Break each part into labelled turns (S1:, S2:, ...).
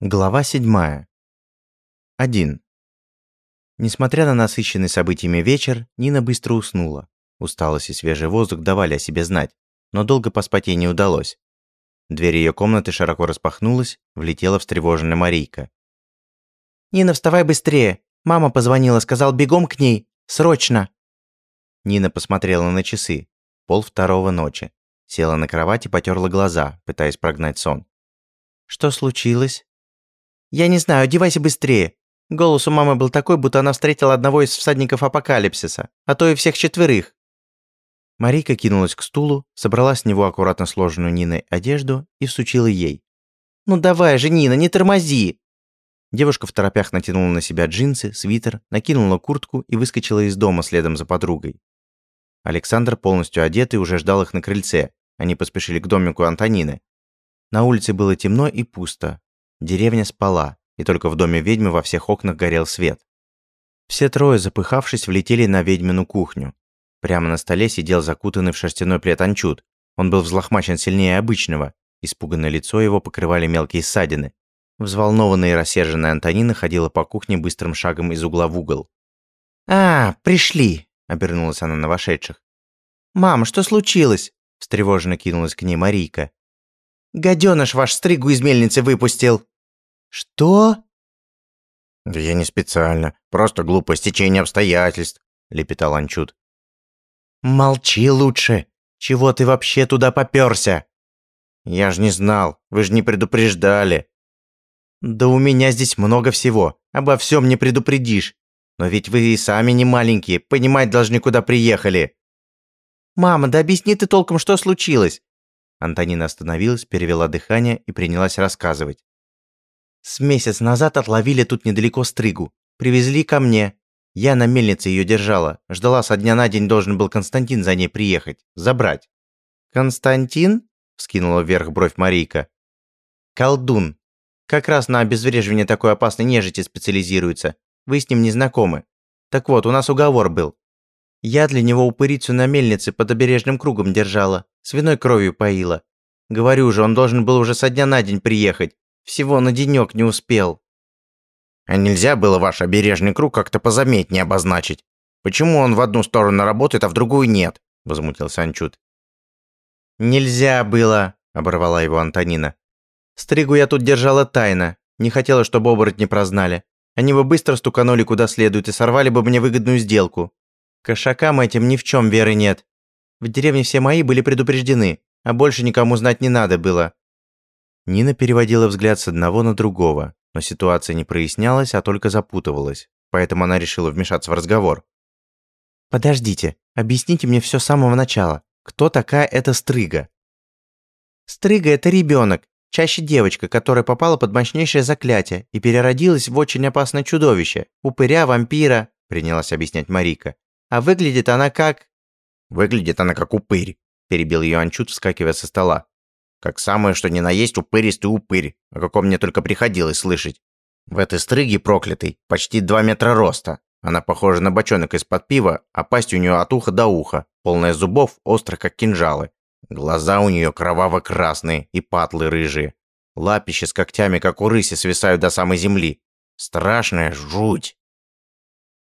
S1: Глава 7. 1. Несмотря на насыщенный событиями вечер, Нина быстро уснула. Усталость и свежий воздух давали о себе знать, но долго поспать ей не удалось. Дверь ее комнаты широко распахнулась, влетела встревоженная Марийка.
S2: «Нина, вставай быстрее! Мама позвонила, сказал бегом к ней! Срочно!»
S1: Нина посмотрела на часы. Пол второго ночи. Села на кровать и потерла глаза, пытаясь прогнать сон.
S2: «Что случилось?» «Я не знаю, одевайся быстрее!» Голос у мамы был такой, будто она встретила одного из всадников апокалипсиса, а то и всех четверых.
S1: Марийка кинулась к стулу, собрала с него аккуратно сложенную Ниной одежду и всучила ей.
S2: «Ну давай же, Нина, не тормози!»
S1: Девушка в торопях натянула на себя джинсы, свитер, накинула куртку и выскочила из дома следом за подругой. Александр, полностью одетый, уже ждал их на крыльце. Они поспешили к домику Антонины. На улице было темно и пусто, Деревня спала, и только в доме ведьмы во всех окнах горел свет. Все трое, запыхавшись, влетели на ведьмину кухню. Прямо на столе сидел закутанный в шерстяной плед анчут. Он был взлохмачен сильнее обычного. Испуганное лицо его покрывали мелкие ссадины. Взволнованная и рассерженная Антонина ходила по кухне быстрым шагом из угла в угол.
S2: «А, пришли!» – обернулась она на вошедших. «Мам, что случилось?» – встревоженно кинулась к ней Марийка. Гаденыш ваш стригу из мельницы выпустил!» «Что?»
S3: «Да я не специально, просто глупое стечение обстоятельств», — лепетал Анчут.
S2: «Молчи лучше! Чего ты вообще туда попёрся?»
S3: «Я ж не знал, вы же не предупреждали».
S2: «Да у меня здесь много всего, обо всем не предупредишь. Но ведь вы и сами не маленькие, понимать должны, куда приехали». «Мама, да объясни ты толком, что случилось.
S1: Антонина остановилась, перевела дыхание и принялась рассказывать.
S2: «С месяц назад отловили тут недалеко стрыгу. Привезли ко мне. Я на мельнице ее держала. Ждала со дня на день должен был Константин за ней приехать. Забрать».
S1: «Константин?» – вскинула вверх бровь Марийка.
S2: «Колдун. Как раз на обезвреживание такой опасной нежити специализируется. Вы с ним не знакомы. Так вот, у нас уговор был. Я для него упырицу на мельнице под обережным кругом держала, свиной кровью поила. Говорю же, он должен был уже со дня на день приехать. Всего на денек не успел.
S3: А нельзя было ваш обережный круг как-то позаметнее обозначить? Почему он в одну сторону работает, а в другую нет? Возмутился Анчут.
S2: Нельзя было, оборвала его Антонина. Стригу я тут держала тайно. Не хотела, чтобы оборотни прознали. Они бы быстро стуканули куда следует и сорвали бы мне выгодную сделку. Кошакам этим ни в чем веры нет. В деревне все мои были предупреждены, а больше никому знать не надо было».
S1: Нина переводила взгляд с одного на другого, но ситуация не прояснялась, а только запутывалась, поэтому она решила вмешаться в разговор.
S2: «Подождите, объясните мне все с самого начала. Кто такая эта Стрыга?» «Стрыга – это ребенок, чаще девочка, которая попала под мощнейшее заклятие и переродилась в очень опасное чудовище, упыря, вампира», – принялась объяснять Марика. А выглядит она как...»
S3: «Выглядит она как упырь», – перебил ее Анчут, вскакивая со стола. «Как самое, что ни на есть упыристый упырь, о каком мне только приходилось слышать. В этой стрыге проклятой почти два метра роста. Она похожа на бочонок из-под пива, а пасть у нее от уха до уха, полная зубов, острых как кинжалы. Глаза у нее кроваво-красные и патлы рыжие. Лапища с когтями, как у рыси, свисают до самой земли. Страшная жуть.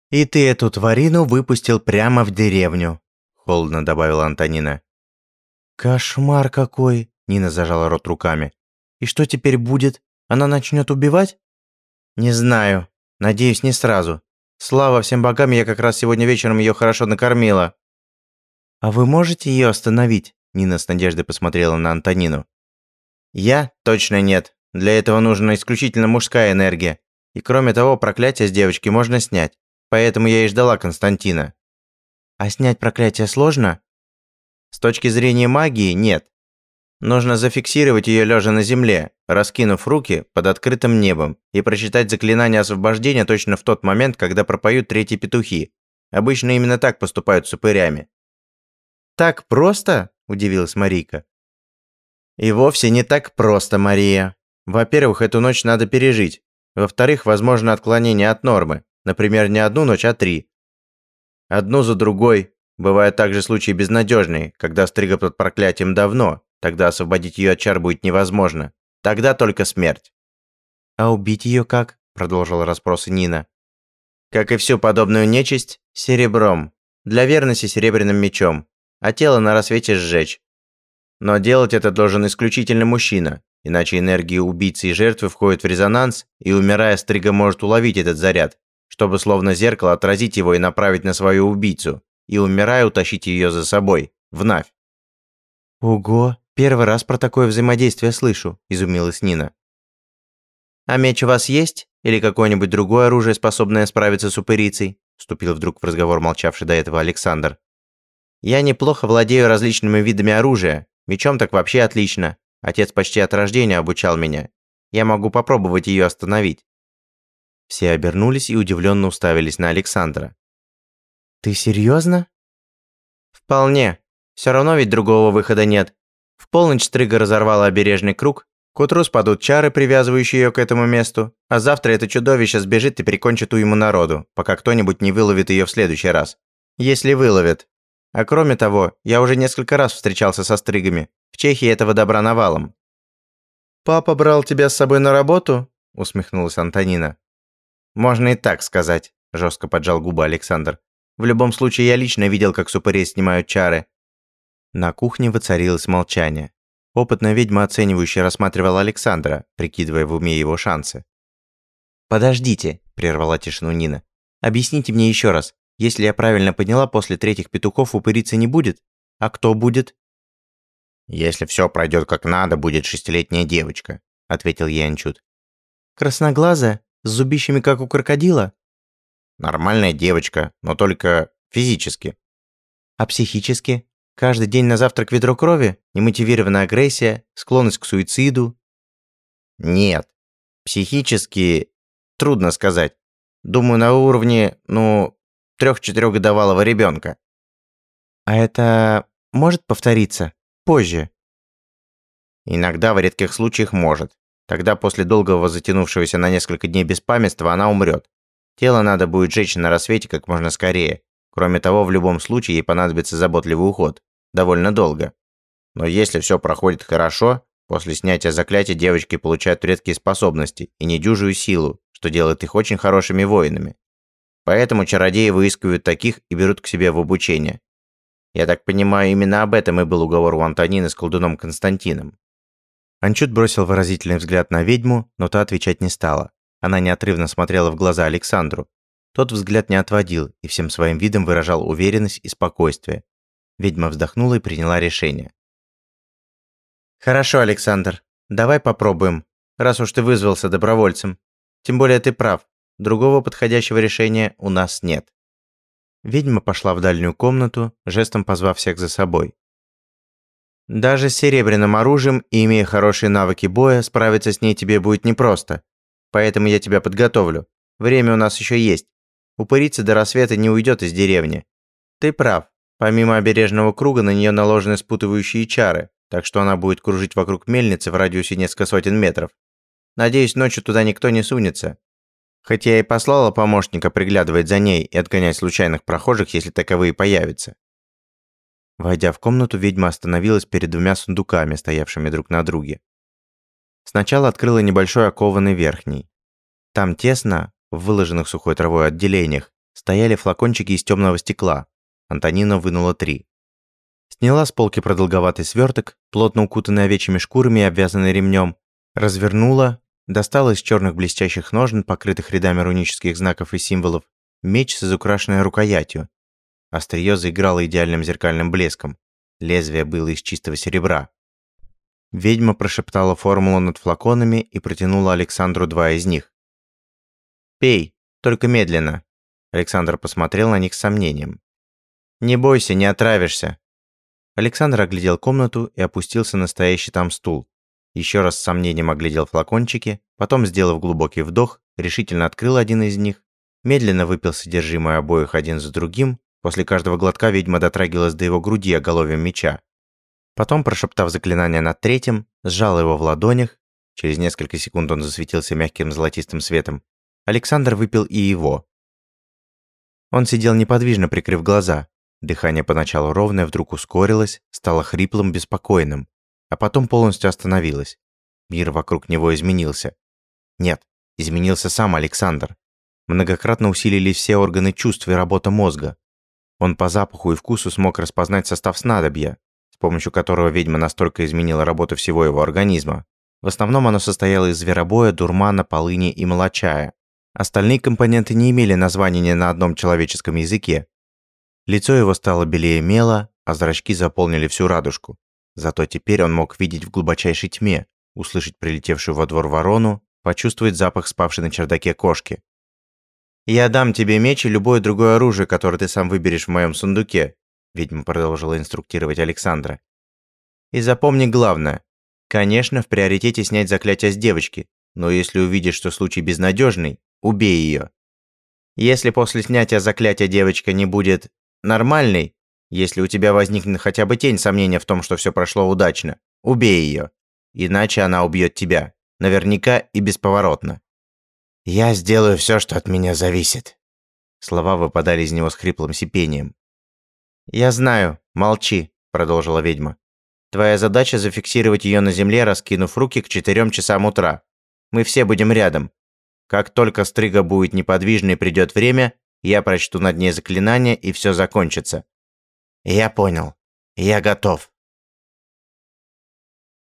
S2: «И ты эту тварину выпустил прямо в деревню», – холодно добавила Антонина. «Кошмар какой!» – Нина зажала рот руками. «И что теперь будет? Она начнет убивать?» «Не знаю. Надеюсь, не сразу. Слава всем богам, я как раз сегодня вечером ее хорошо накормила». «А вы можете ее остановить?» Нина с надеждой посмотрела на Антонину. «Я? Точно нет. Для этого нужна исключительно мужская энергия. И кроме того, проклятие с девочки можно снять. Поэтому я и ждала Константина. А снять проклятие сложно? С точки зрения магии, нет. Нужно зафиксировать ее лежа на земле, раскинув руки под открытым небом и прочитать заклинание освобождения точно в тот момент, когда пропоют третьи петухи. Обычно именно так поступают с упырями. «Так просто?» – удивилась Марийка. «И вовсе не так просто, Мария. Во-первых, эту ночь надо пережить. Во-вторых, возможно отклонение от нормы. Например, не одну ночь, а три. Одну за другой. Бывают также случаи безнадежные, когда стрига под проклятием давно, тогда освободить ее от чар будет невозможно. Тогда только смерть. «А убить ее как?» – продолжила расспросы Нина.
S1: «Как и всю подобную нечисть, серебром. Для верности серебряным мечом. А тело на рассвете сжечь. Но делать это должен исключительно мужчина, иначе энергия убийцы и жертвы входит в резонанс, и умирая, стрига может уловить этот заряд, чтобы словно зеркало отразить его и направить на свою убийцу, и умирая утащить ее за собой, в Навь.
S2: «Ого, первый раз про такое взаимодействие слышу», – изумилась Нина.
S1: «А меч у вас есть? Или какое-нибудь другое оружие, способное справиться с упырицей?» – вступил вдруг в разговор молчавший до этого Александр. «Я неплохо владею различными видами оружия. Мечом так вообще отлично. Отец почти от рождения обучал меня. Я могу попробовать ее остановить».
S2: Все обернулись и удивленно уставились на Александра. «Ты серьезно?»
S1: «Вполне. Все равно ведь другого выхода нет. В полночь Стрыга разорвала обережный круг, к утру спадут чары, привязывающие ее к этому месту, а завтра это чудовище сбежит и прикончит уйму народу, пока кто-нибудь не выловит ее в следующий раз. Если выловит. А кроме того, я уже несколько раз встречался со стригами. В Чехии этого добра навалом. «Папа брал тебя с собой на работу?» – усмехнулась Антонина. «Можно и так сказать», – жестко поджал губы Александр. «В любом случае, я лично видел, как супырей снимают чары».
S2: На кухне воцарилось молчание. Опытная ведьма оценивающе рассматривала Александра, прикидывая в уме его шансы.
S1: «Подождите», – прервала тишину Нина. «Объясните мне еще раз. Если я правильно поняла, после третьих петухов упырицы не будет? А кто будет?»
S3: «Если все пройдет как надо, будет шестилетняя девочка», – ответил Янчут.
S2: «Красноглазая? С зубищами, как у крокодила?»
S3: «Нормальная девочка, но только физически».
S2: «А психически?» Каждый день на завтрак ведро крови, немотивированная агрессия, склонность к суициду.
S3: Нет. Психически трудно сказать. Думаю, на уровне, ну, трех-четырехгодовалого ребенка.
S2: А это может повториться позже?
S3: Иногда в редких случаях может. Тогда после долгого затянувшегося на несколько дней беспамятства она умрет. Тело надо будет жечь на рассвете как можно скорее. Кроме того, в любом случае ей понадобится заботливый уход. Довольно долго. Но если все проходит хорошо, после снятия заклятия девочки получают редкие способности и недюжую силу, что делает их очень хорошими воинами. Поэтому чародеи выискивают таких и берут к себе в обучение. Я так понимаю, именно об этом и был уговор у Антонины с колдуном Константином.
S2: Анчут бросил выразительный взгляд на ведьму, но та отвечать не стала. Она неотрывно смотрела в глаза Александру, тот взгляд не отводил и всем своим видом выражал уверенность и спокойствие. Ведьма вздохнула и приняла решение.
S1: «Хорошо, Александр, давай попробуем, раз уж ты вызвался добровольцем. Тем более ты прав, другого подходящего решения у нас нет».
S2: Ведьма пошла в дальнюю комнату, жестом позвав всех за собой.
S1: «Даже с серебряным оружием и имея хорошие навыки боя, справиться с ней тебе будет непросто. Поэтому я тебя подготовлю. Время у нас еще есть. Упырица до рассвета не уйдет из деревни. Ты прав. Помимо обережного круга на нее наложены спутывающие чары, так что она будет кружить вокруг мельницы в радиусе несколько сотен метров. Надеюсь, ночью туда никто не сунется. Хотя я и послала помощника приглядывать за ней и отгонять случайных прохожих, если таковые появятся.
S2: Войдя в комнату, ведьма остановилась перед двумя сундуками, стоявшими друг на друге. Сначала открыла небольшой окованный верхний. Там тесно, в выложенных сухой травой отделениях стояли флакончики из темного стекла. Антонина вынула три. Сняла с полки продолговатый сверток, плотно укутанный овечьими шкурами и обвязанный ремнем, развернула, достала из черных блестящих ножен, покрытых рядами рунических знаков и символов, меч с изукрашенной рукоятью. Острие заиграло идеальным зеркальным блеском. Лезвие было из чистого серебра. Ведьма прошептала формулу над флаконами и протянула Александру два из них.
S1: «Пей, только медленно». Александр посмотрел на них с сомнением. «Не бойся, не отравишься».
S2: Александр оглядел комнату и опустился на стоящий там стул. Еще раз с сомнением оглядел флакончики, потом, сделав глубокий вдох, решительно открыл один из них, медленно выпил содержимое обоих один за другим, после каждого глотка ведьма дотрагивалась до его груди оголовьем меча. Потом, прошептав заклинание над третьим, сжал его в ладонях, через несколько секунд он засветился мягким золотистым светом, Александр выпил и его. Он сидел неподвижно, прикрыв глаза. Дыхание поначалу ровное, вдруг ускорилось, стало хриплым, беспокойным, а потом полностью остановилось. Мир вокруг него изменился. Нет,
S1: Изменился сам Александр. Многократно усилились все органы чувств и работа мозга. Он по запаху и вкусу смог распознать состав снадобья, с помощью которого ведьма настолько изменила работу всего его организма. В основном оно состояло из зверобоя, дурмана, полыни и молочая. Остальные компоненты не имели названия ни на одном человеческом языке. Лицо его стало белее мела, а зрачки заполнили всю радужку. Зато теперь он мог видеть в глубочайшей тьме, услышать прилетевшую во двор ворону, почувствовать запах спавшей на чердаке кошки. «Я дам тебе меч и любое другое оружие, которое ты сам выберешь в моем сундуке», ведьма продолжила инструктировать Александра. «И запомни главное. Конечно, в приоритете снять заклятие с девочки, но если увидишь, что случай безнадежный, убей ее. Если после снятия заклятия девочка не будет нормальной, если у тебя возникнет хотя бы тень сомнения в том, что все прошло удачно, убей ее. Иначе она убьет тебя. Наверняка и бесповоротно.
S3: «Я сделаю все, что от меня зависит».
S1: Слова выпадали из него с хриплым сипением. «Я знаю, молчи», – продолжила ведьма. «Твоя задача зафиксировать ее на земле, раскинув руки к четырем часам утра. Мы все будем рядом. Как только стрига будет неподвижной придет время, я прочту над ней заклинание, и все закончится».
S3: «Я понял. Я готов».